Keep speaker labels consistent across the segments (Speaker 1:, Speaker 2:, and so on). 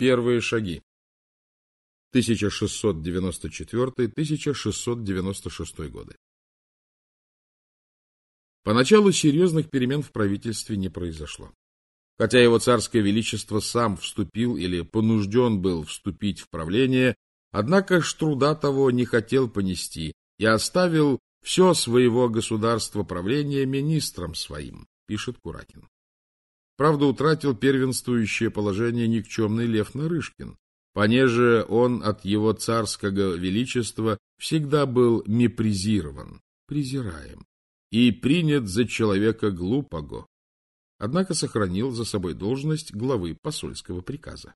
Speaker 1: Первые шаги. 1694-1696 годы. Поначалу серьезных перемен в правительстве не произошло. Хотя его царское величество сам вступил или понужден был вступить в правление, однако ж труда того не хотел понести и оставил все своего государства правления министрам своим, пишет Куракин. Правда, утратил первенствующее положение никчемный Лев Нарышкин, понеже он от его царского величества всегда был мепризирован, презираем, и принят за человека глупого, однако сохранил за собой должность главы посольского приказа.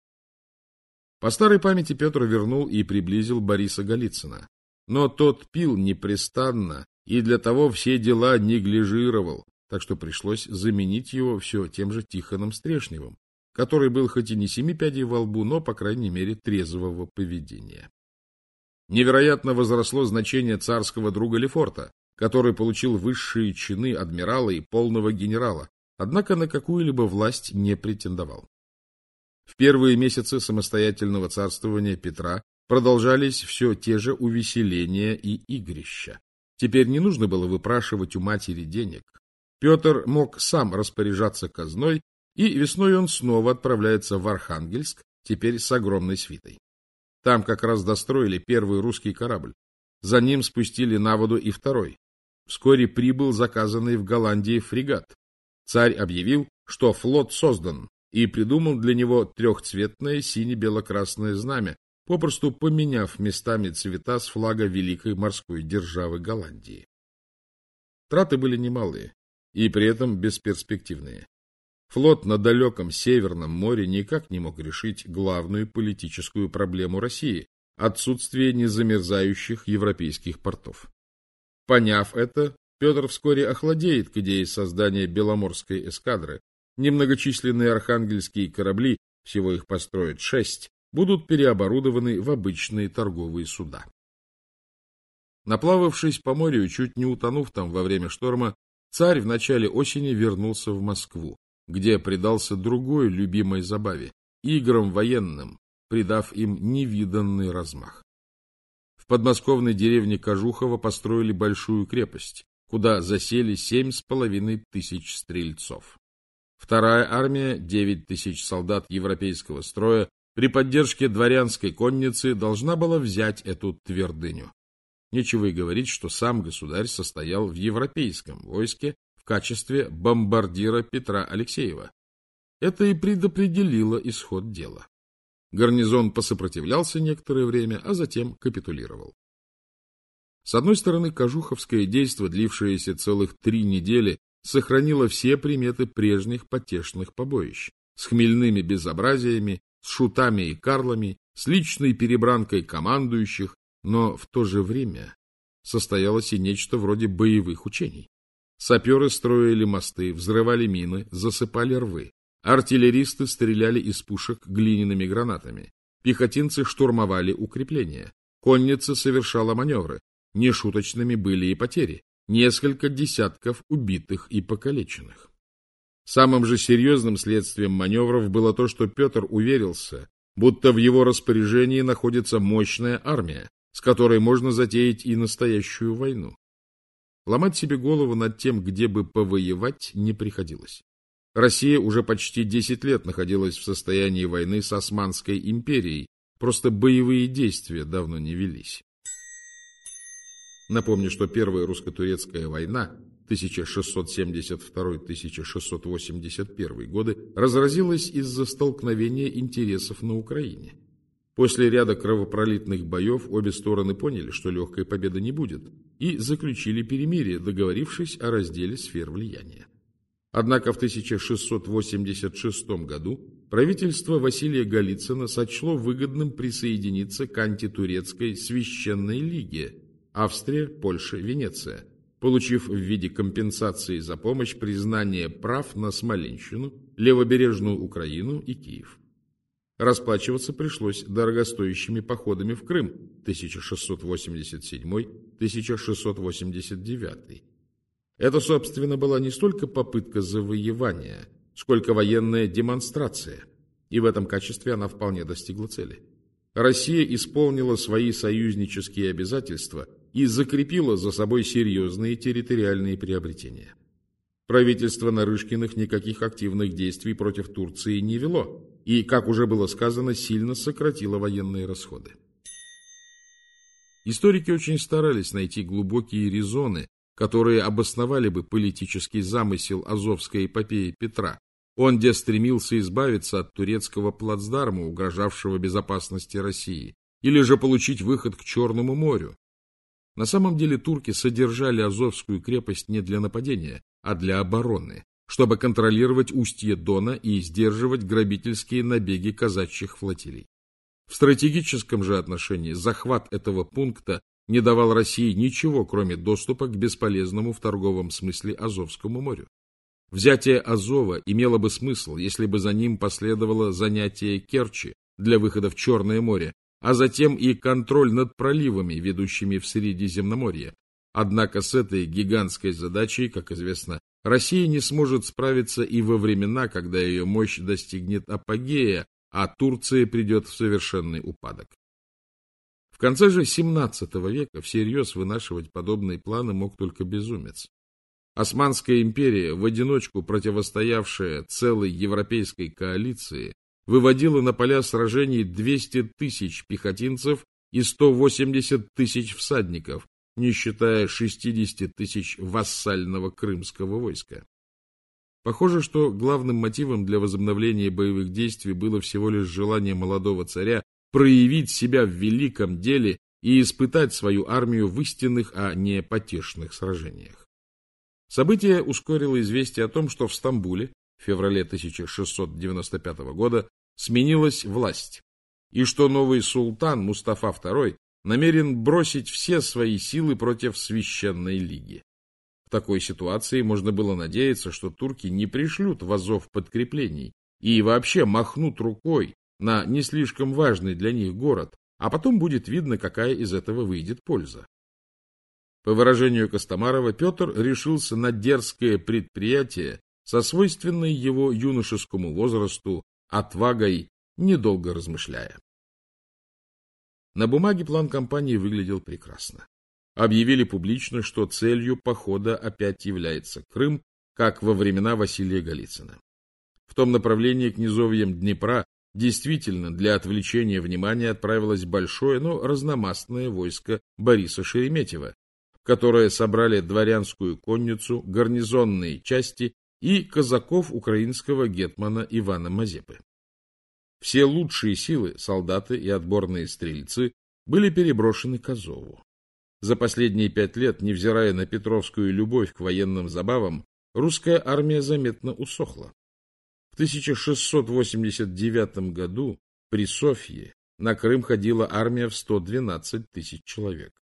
Speaker 1: По старой памяти Петр вернул и приблизил Бориса Голицына, но тот пил непрестанно и для того все дела неглижировал, так что пришлось заменить его все тем же Тихоном Стрешневым, который был хоть и не семи пядей во лбу, но, по крайней мере, трезвого поведения. Невероятно возросло значение царского друга Лефорта, который получил высшие чины адмирала и полного генерала, однако на какую-либо власть не претендовал. В первые месяцы самостоятельного царствования Петра продолжались все те же увеселения и игрища. Теперь не нужно было выпрашивать у матери денег. Петр мог сам распоряжаться казной и весной он снова отправляется в Архангельск, теперь с огромной свитой. Там как раз достроили первый русский корабль. За ним спустили на воду и второй. Вскоре прибыл заказанный в Голландии фрегат. Царь объявил, что флот создан, и придумал для него трехцветное сине-бело-красное знамя, попросту поменяв местами цвета с флага великой морской державы Голландии. Траты были немалые и при этом бесперспективные. Флот на далеком Северном море никак не мог решить главную политическую проблему России – отсутствие незамерзающих европейских портов. Поняв это, Петр вскоре охладеет к идее создания Беломорской эскадры. Немногочисленные архангельские корабли, всего их построят шесть, будут переоборудованы в обычные торговые суда. Наплававшись по морю, чуть не утонув там во время шторма, царь в начале осени вернулся в Москву где предался другой любимой забаве – играм военным, придав им невиданный размах. В подмосковной деревне Кожухово построили большую крепость, куда засели семь с половиной тысяч стрельцов. Вторая армия, девять тысяч солдат европейского строя, при поддержке дворянской конницы должна была взять эту твердыню. Нечего и говорить, что сам государь состоял в европейском войске, в качестве бомбардира Петра Алексеева. Это и предопределило исход дела. Гарнизон посопротивлялся некоторое время, а затем капитулировал. С одной стороны, Кожуховское действо, длившееся целых три недели, сохранило все приметы прежних потешных побоищ с хмельными безобразиями, с шутами и карлами, с личной перебранкой командующих, но в то же время состоялось и нечто вроде боевых учений. Саперы строили мосты, взрывали мины, засыпали рвы. Артиллеристы стреляли из пушек глиняными гранатами. Пехотинцы штурмовали укрепления. Конница совершала маневры. Нешуточными были и потери. Несколько десятков убитых и покалеченных. Самым же серьезным следствием маневров было то, что Петр уверился, будто в его распоряжении находится мощная армия, которой можно затеять и настоящую войну. Ломать себе голову над тем, где бы повоевать, не приходилось. Россия уже почти 10 лет находилась в состоянии войны с Османской империей, просто боевые действия давно не велись. Напомню, что Первая русско-турецкая война 1672-1681 годы разразилась из-за столкновения интересов на Украине. После ряда кровопролитных боев обе стороны поняли, что легкой победы не будет, и заключили перемирие, договорившись о разделе сфер влияния. Однако в 1686 году правительство Василия Голицына сочло выгодным присоединиться к антитурецкой священной лиге Австрия, Польша, Венеция, получив в виде компенсации за помощь признание прав на Смоленщину, Левобережную Украину и Киев. Расплачиваться пришлось дорогостоящими походами в Крым 1687-1689. Это, собственно, была не столько попытка завоевания, сколько военная демонстрация. и в этом качестве она вполне достигла цели. Россия исполнила свои союзнические обязательства и закрепила за собой серьезные территориальные приобретения. Правительство Нарышкиных никаких активных действий против Турции не вело и, как уже было сказано, сильно сократило военные расходы. Историки очень старались найти глубокие резоны, которые обосновали бы политический замысел Азовской эпопеи Петра. Он где стремился избавиться от турецкого плацдарма, угрожавшего безопасности России, или же получить выход к Черному морю. На самом деле турки содержали Азовскую крепость не для нападения, а для обороны, чтобы контролировать устье Дона и сдерживать грабительские набеги казачьих флотилий. В стратегическом же отношении захват этого пункта не давал России ничего, кроме доступа к бесполезному в торговом смысле Азовскому морю. Взятие Азова имело бы смысл, если бы за ним последовало занятие Керчи для выхода в Черное море, а затем и контроль над проливами, ведущими в Средиземноморье. Однако с этой гигантской задачей, как известно, Россия не сможет справиться и во времена, когда ее мощь достигнет апогея, а Турция придет в совершенный упадок. В конце же XVII века всерьез вынашивать подобные планы мог только безумец. Османская империя, в одиночку противостоявшая целой европейской коалиции, выводила на поля сражений 200 тысяч пехотинцев и 180 тысяч всадников, не считая 60 тысяч вассального крымского войска. Похоже, что главным мотивом для возобновления боевых действий было всего лишь желание молодого царя проявить себя в великом деле и испытать свою армию в истинных, а не потешных сражениях. Событие ускорило известие о том, что в Стамбуле в феврале 1695 года сменилась власть, и что новый султан Мустафа II намерен бросить все свои силы против Священной Лиги такой ситуации можно было надеяться, что турки не пришлют в Азов подкреплений и вообще махнут рукой на не слишком важный для них город, а потом будет видно, какая из этого выйдет польза. По выражению Костомарова, Петр решился на дерзкое предприятие со свойственной его юношескому возрасту отвагой, недолго размышляя. На бумаге план кампании выглядел прекрасно объявили публично, что целью похода опять является Крым, как во времена Василия Голицына. В том направлении к низовьям Днепра действительно для отвлечения внимания отправилось большое, но разномастное войско Бориса Шереметьева, которое собрали дворянскую конницу, гарнизонные части и казаков украинского гетмана Ивана Мазепы. Все лучшие силы, солдаты и отборные стрельцы, были переброшены к Азову. За последние пять лет, невзирая на петровскую любовь к военным забавам, русская армия заметно усохла. В 1689 году при Софье на Крым ходила армия в 112 тысяч человек.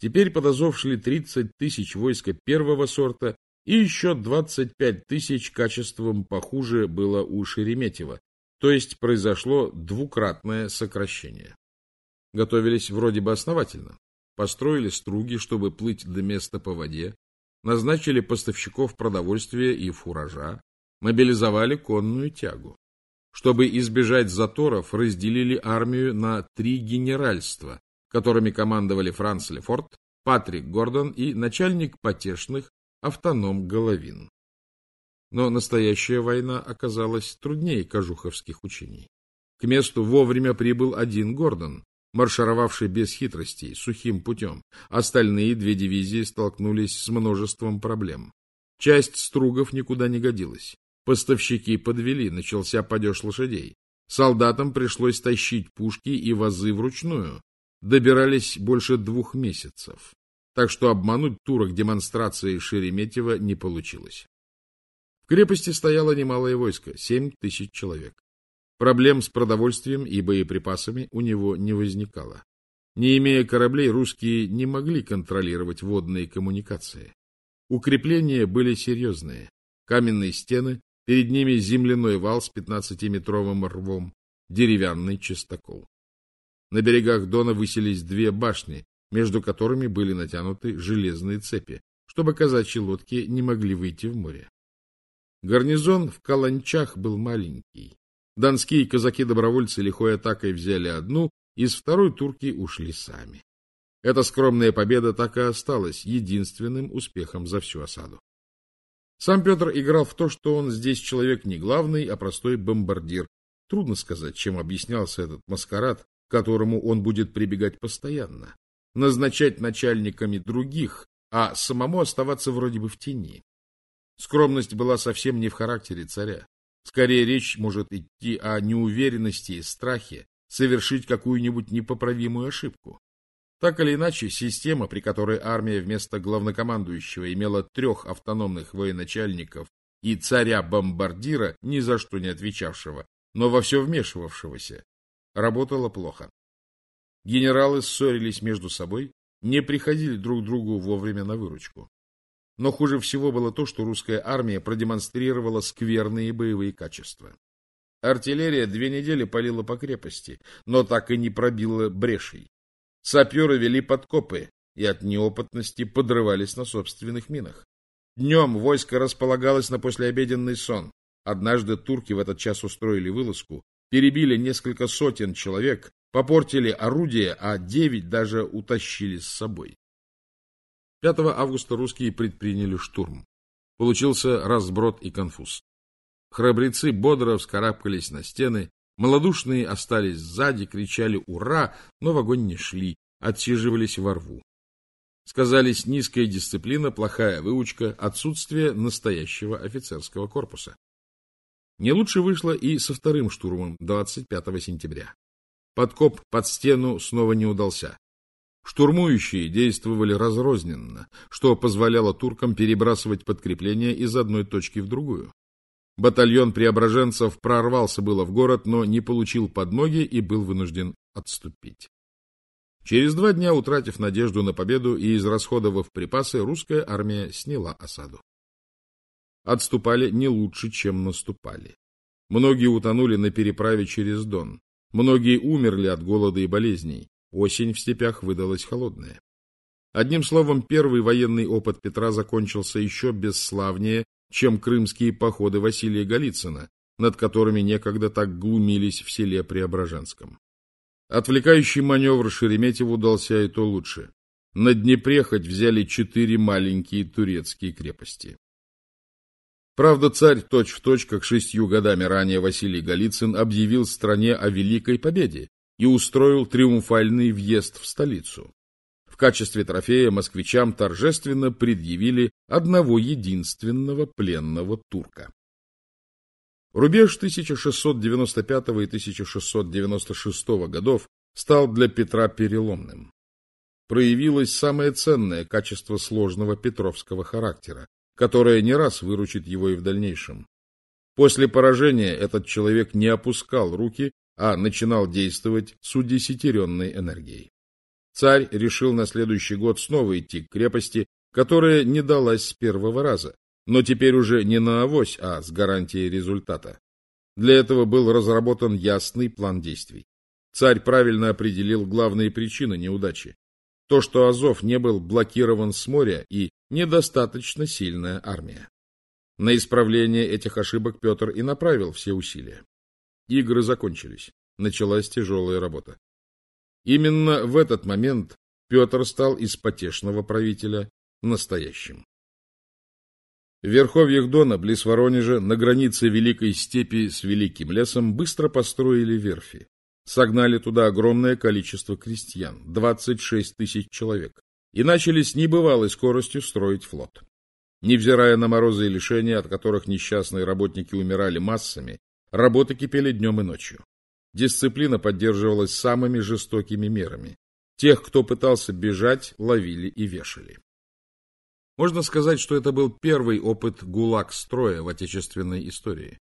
Speaker 1: Теперь под Азов шли 30 тысяч войска первого сорта и еще 25 тысяч качеством похуже было у Шереметьева, то есть произошло двукратное сокращение. Готовились вроде бы основательно построили струги, чтобы плыть до места по воде, назначили поставщиков продовольствия и фуража, мобилизовали конную тягу. Чтобы избежать заторов, разделили армию на три генеральства, которыми командовали Франц Лефорт, Патрик Гордон и начальник потешных автоном Головин. Но настоящая война оказалась труднее кожуховских учений. К месту вовремя прибыл один Гордон, маршировавший без хитростей, сухим путем. Остальные две дивизии столкнулись с множеством проблем. Часть стругов никуда не годилась. Поставщики подвели, начался падеж лошадей. Солдатам пришлось тащить пушки и вазы вручную. Добирались больше двух месяцев. Так что обмануть турок демонстрации Шереметьева не получилось. В крепости стояло немалое войско — семь тысяч человек. Проблем с продовольствием и боеприпасами у него не возникало. Не имея кораблей, русские не могли контролировать водные коммуникации. Укрепления были серьезные. Каменные стены, перед ними земляной вал с 15-метровым рвом, деревянный чистокол. На берегах Дона высились две башни, между которыми были натянуты железные цепи, чтобы казачьи лодки не могли выйти в море. Гарнизон в Каланчах был маленький, Донские казаки-добровольцы лихой атакой взяли одну, из второй турки ушли сами. Эта скромная победа так и осталась единственным успехом за всю осаду. Сам Петр играл в то, что он здесь человек не главный, а простой бомбардир. Трудно сказать, чем объяснялся этот маскарад, к которому он будет прибегать постоянно. Назначать начальниками других, а самому оставаться вроде бы в тени. Скромность была совсем не в характере царя. Скорее речь может идти о неуверенности и страхе совершить какую-нибудь непоправимую ошибку. Так или иначе, система, при которой армия вместо главнокомандующего имела трех автономных военачальников и царя-бомбардира, ни за что не отвечавшего, но во все вмешивавшегося, работала плохо. Генералы ссорились между собой, не приходили друг другу вовремя на выручку. Но хуже всего было то, что русская армия продемонстрировала скверные боевые качества. Артиллерия две недели палила по крепости, но так и не пробила брешей. Саперы вели подкопы и от неопытности подрывались на собственных минах. Днем войско располагалось на послеобеденный сон. Однажды турки в этот час устроили вылазку, перебили несколько сотен человек, попортили орудия, а девять даже утащили с собой. 5 августа русские предприняли штурм. Получился разброд и конфуз. Храбрецы бодро вскарабкались на стены, малодушные остались сзади, кричали «Ура!», но в огонь не шли, отсиживались во рву. Сказались низкая дисциплина, плохая выучка, отсутствие настоящего офицерского корпуса. Не лучше вышло и со вторым штурмом 25 сентября. Подкоп под стену снова не удался. Штурмующие действовали разрозненно, что позволяло туркам перебрасывать подкрепления из одной точки в другую. Батальон преображенцев прорвался было в город, но не получил подмоги и был вынужден отступить. Через два дня, утратив надежду на победу и израсходовав припасы, русская армия сняла осаду. Отступали не лучше, чем наступали. Многие утонули на переправе через Дон. Многие умерли от голода и болезней. Осень в степях выдалась холодная. Одним словом, первый военный опыт Петра закончился еще бесславнее, чем крымские походы Василия Голицына, над которыми некогда так глумились в селе Преображенском. Отвлекающий маневр Шереметьеву удался и то лучше. На Днепре хоть взяли четыре маленькие турецкие крепости. Правда, царь точь-в-точь, точь, как шестью годами ранее Василий Голицын, объявил стране о великой победе, и устроил триумфальный въезд в столицу. В качестве трофея москвичам торжественно предъявили одного единственного пленного турка. Рубеж 1695 и 1696 годов стал для Петра переломным. Проявилось самое ценное качество сложного петровского характера, которое не раз выручит его и в дальнейшем. После поражения этот человек не опускал руки а начинал действовать с удесятеренной энергией. Царь решил на следующий год снова идти к крепости, которая не далась с первого раза, но теперь уже не на авось, а с гарантией результата. Для этого был разработан ясный план действий. Царь правильно определил главные причины неудачи. То, что Азов не был блокирован с моря и недостаточно сильная армия. На исправление этих ошибок Петр и направил все усилия. Игры закончились. Началась тяжелая работа. Именно в этот момент Петр стал из потешного правителя настоящим. В верховьях Дона, близ Воронежа, на границе Великой степи с Великим лесом, быстро построили верфи. Согнали туда огромное количество крестьян, 26 тысяч человек, и начали с небывалой скоростью строить флот. Невзирая на морозы и лишения, от которых несчастные работники умирали массами, Работы кипели днем и ночью. Дисциплина поддерживалась самыми жестокими мерами. Тех, кто пытался бежать, ловили и вешали. Можно сказать, что это был первый опыт ГУЛАГ-строя в отечественной истории.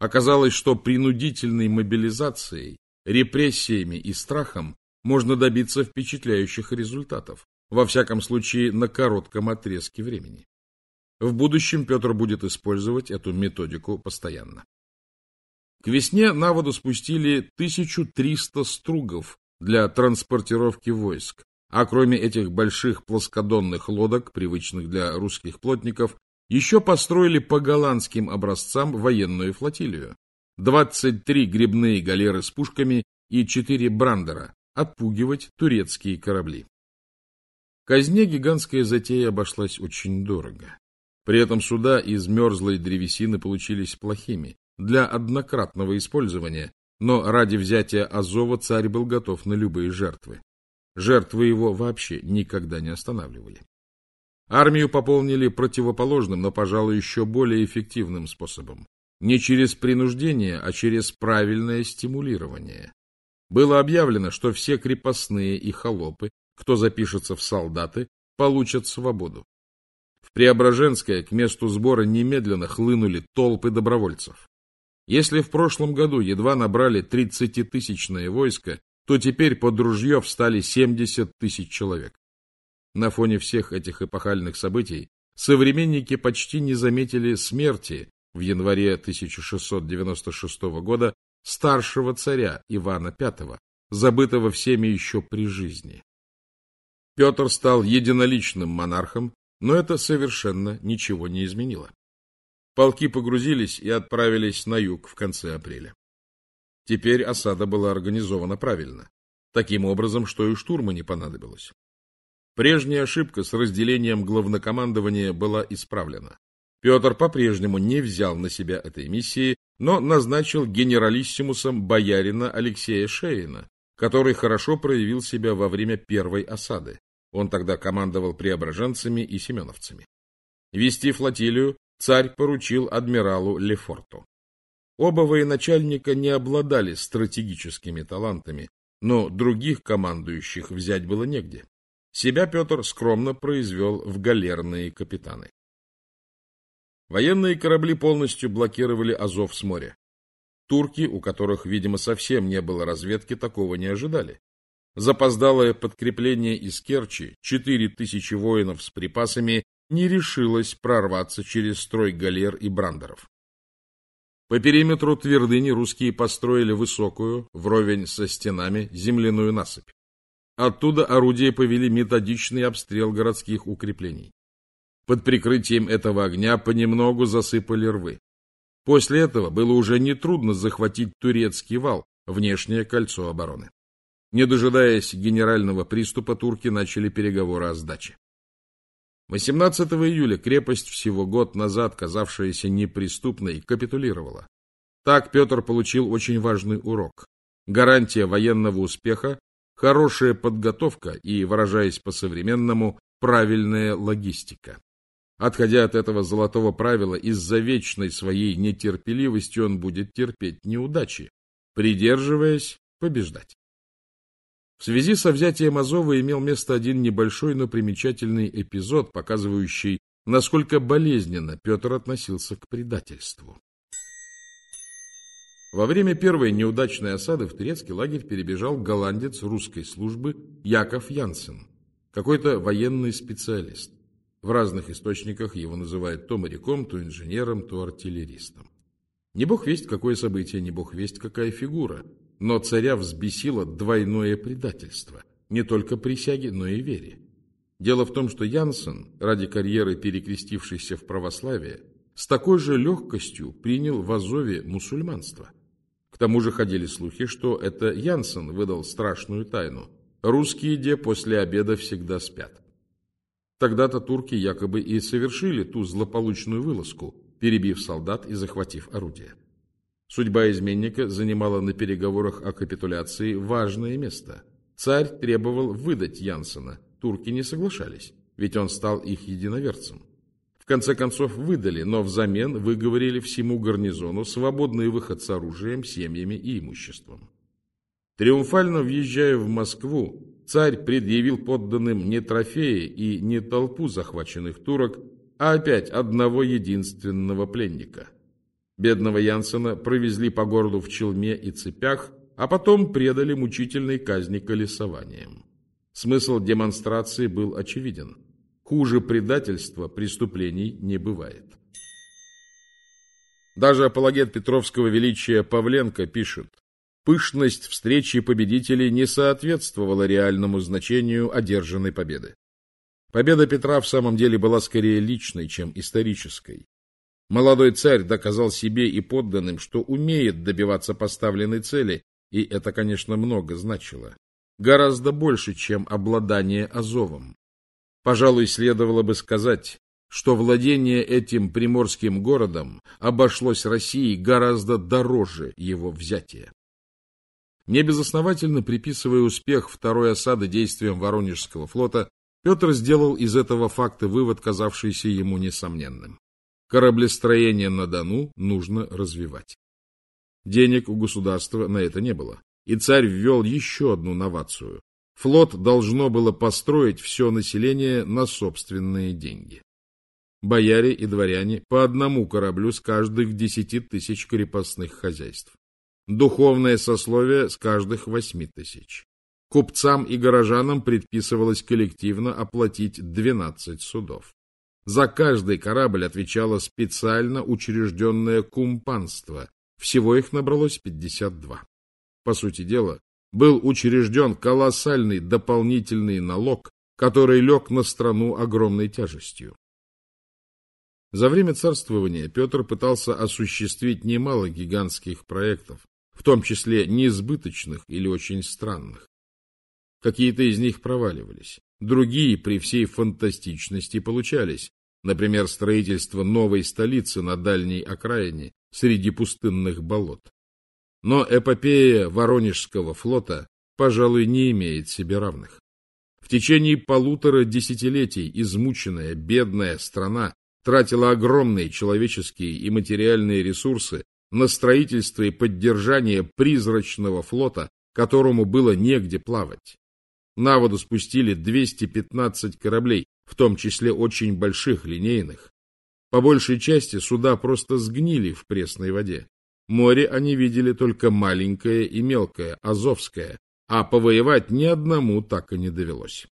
Speaker 1: Оказалось, что принудительной мобилизацией, репрессиями и страхом можно добиться впечатляющих результатов, во всяком случае на коротком отрезке времени. В будущем Петр будет использовать эту методику постоянно. К весне на воду спустили 1300 стругов для транспортировки войск, а кроме этих больших плоскодонных лодок, привычных для русских плотников, еще построили по голландским образцам военную флотилию. 23 грибные галеры с пушками и 4 брандера отпугивать турецкие корабли. Казне гигантская затея обошлась очень дорого. При этом суда из мерзлой древесины получились плохими для однократного использования, но ради взятия Азова царь был готов на любые жертвы. Жертвы его вообще никогда не останавливали. Армию пополнили противоположным, но, пожалуй, еще более эффективным способом. Не через принуждение, а через правильное стимулирование. Было объявлено, что все крепостные и холопы, кто запишется в солдаты, получат свободу. В Преображенское к месту сбора немедленно хлынули толпы добровольцев. Если в прошлом году едва набрали 30-тысячное войско, то теперь под ружье встали 70 тысяч человек. На фоне всех этих эпохальных событий современники почти не заметили смерти в январе 1696 года старшего царя Ивана V, забытого всеми еще при жизни. Петр стал единоличным монархом, но это совершенно ничего не изменило. Полки погрузились и отправились на юг в конце апреля. Теперь осада была организована правильно, таким образом, что и штурма не понадобилось. Прежняя ошибка с разделением главнокомандования была исправлена. Петр по-прежнему не взял на себя этой миссии, но назначил генералиссимусом боярина Алексея Шеина, который хорошо проявил себя во время первой осады. Он тогда командовал преображенцами и семеновцами. Вести флотилию царь поручил адмиралу Лефорту. Оба военачальника не обладали стратегическими талантами, но других командующих взять было негде. Себя Петр скромно произвел в галерные капитаны. Военные корабли полностью блокировали Азов с моря. Турки, у которых, видимо, совсем не было разведки, такого не ожидали. Запоздалое подкрепление из Керчи, четыре тысячи воинов с припасами, не решилась прорваться через строй галер и брандеров. По периметру твердыни русские построили высокую, вровень со стенами, земляную насыпь. Оттуда орудия повели методичный обстрел городских укреплений. Под прикрытием этого огня понемногу засыпали рвы. После этого было уже нетрудно захватить турецкий вал, внешнее кольцо обороны. Не дожидаясь генерального приступа, турки начали переговоры о сдаче. 18 июля крепость, всего год назад казавшаяся неприступной, капитулировала. Так Петр получил очень важный урок. Гарантия военного успеха, хорошая подготовка и, выражаясь по-современному, правильная логистика. Отходя от этого золотого правила, из-за вечной своей нетерпеливости он будет терпеть неудачи, придерживаясь побеждать. В связи со взятием Азова имел место один небольшой, но примечательный эпизод, показывающий, насколько болезненно Петр относился к предательству. Во время первой неудачной осады в турецкий лагерь перебежал голландец русской службы Яков Янсен, какой-то военный специалист. В разных источниках его называют то моряком, то инженером, то артиллеристом. Не бог весть, какое событие, не бог весть, какая фигура – но царя взбесило двойное предательство, не только присяге, но и вере. Дело в том, что Янсен, ради карьеры перекрестившийся в православие, с такой же легкостью принял в Азове мусульманство. К тому же ходили слухи, что это Янсен выдал страшную тайну. Русские де после обеда всегда спят. Тогда-то турки якобы и совершили ту злополучную вылазку, перебив солдат и захватив орудие. Судьба изменника занимала на переговорах о капитуляции важное место. Царь требовал выдать Янсена, турки не соглашались, ведь он стал их единоверцем. В конце концов выдали, но взамен выговорили всему гарнизону свободный выход с оружием, семьями и имуществом. Триумфально въезжая в Москву, царь предъявил подданным не трофеи и не толпу захваченных турок, а опять одного единственного пленника – Бедного Янсена провезли по городу в челме и цепях, а потом предали мучительной казни колесованием. Смысл демонстрации был очевиден. Хуже предательства преступлений не бывает. Даже апологет Петровского величия Павленко пишет, пышность встречи победителей не соответствовала реальному значению одержанной победы. Победа Петра в самом деле была скорее личной, чем исторической. Молодой царь доказал себе и подданным, что умеет добиваться поставленной цели, и это, конечно, много значило. Гораздо больше, чем обладание Азовом. Пожалуй, следовало бы сказать, что владение этим приморским городом обошлось России гораздо дороже его взятия. Небезосновательно приписывая успех второй осады действиям Воронежского флота, Петр сделал из этого факта вывод, казавшийся ему несомненным. Кораблестроение на Дону нужно развивать. Денег у государства на это не было, и царь ввел еще одну новацию. Флот должно было построить все население на собственные деньги. Бояре и дворяне по одному кораблю с каждых десяти тысяч крепостных хозяйств. Духовное сословие с каждых восьми тысяч. Купцам и горожанам предписывалось коллективно оплатить 12 судов. За каждый корабль отвечало специально учрежденное кумпанство. Всего их набралось 52. По сути дела, был учрежден колоссальный дополнительный налог, который лег на страну огромной тяжестью. За время царствования Петр пытался осуществить немало гигантских проектов, в том числе неизбыточных или очень странных. Какие-то из них проваливались, другие при всей фантастичности получались, например, строительство новой столицы на дальней окраине среди пустынных болот. Но эпопея Воронежского флота, пожалуй, не имеет себе равных. В течение полутора десятилетий измученная, бедная страна тратила огромные человеческие и материальные ресурсы на строительство и поддержание призрачного флота, которому было негде плавать. На воду спустили 215 кораблей, в том числе очень больших линейных. По большей части суда просто сгнили в пресной воде. Море они видели только маленькое и мелкое, Азовское, а повоевать ни одному так и не довелось.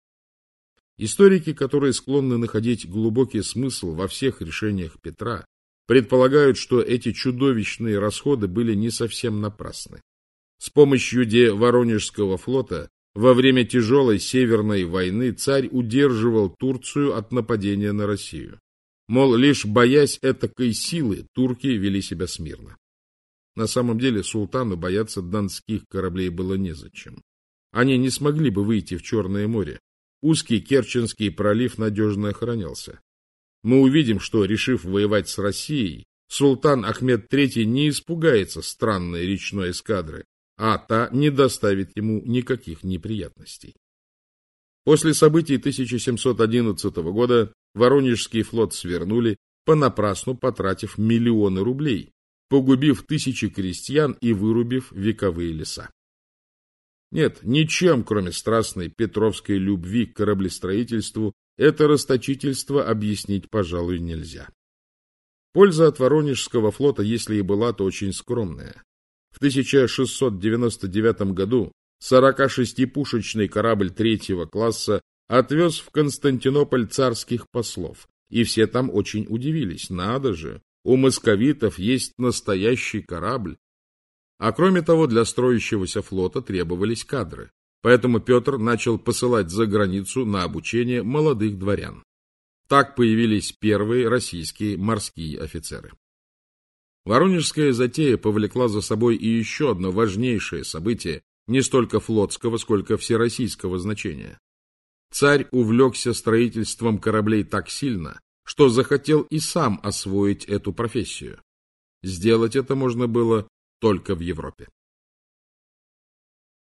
Speaker 1: Историки, которые склонны находить глубокий смысл во всех решениях Петра, предполагают, что эти чудовищные расходы были не совсем напрасны. С помощью де Воронежского флота во время тяжелой Северной войны царь удерживал Турцию от нападения на Россию. Мол, лишь боясь этакой силы, турки вели себя смирно. На самом деле султану бояться донских кораблей было незачем. Они не смогли бы выйти в Черное море. Узкий Керченский пролив надежно охранялся мы увидим, что, решив воевать с Россией, султан Ахмед III не испугается странной речной эскадры, а та не доставит ему никаких неприятностей. После событий 1711 года Воронежский флот свернули, понапрасну потратив миллионы рублей, погубив тысячи крестьян и вырубив вековые леса. Нет, ничем, кроме страстной петровской любви к кораблестроительству, это расточительство объяснить, пожалуй, нельзя. Польза от Воронежского флота, если и была, то очень скромная. В 1699 году 46-пушечный корабль третьего класса отвез в Константинополь царских послов, и все там очень удивились. Надо же, у московитов есть настоящий корабль. А кроме того, для строящегося флота требовались кадры. Поэтому Петр начал посылать за границу на обучение молодых дворян. Так появились первые российские морские офицеры. Воронежская затея повлекла за собой и еще одно важнейшее событие, не столько флотского, сколько всероссийского значения. Царь увлекся строительством кораблей так сильно, что захотел и сам освоить эту профессию. Сделать это можно было только в Европе.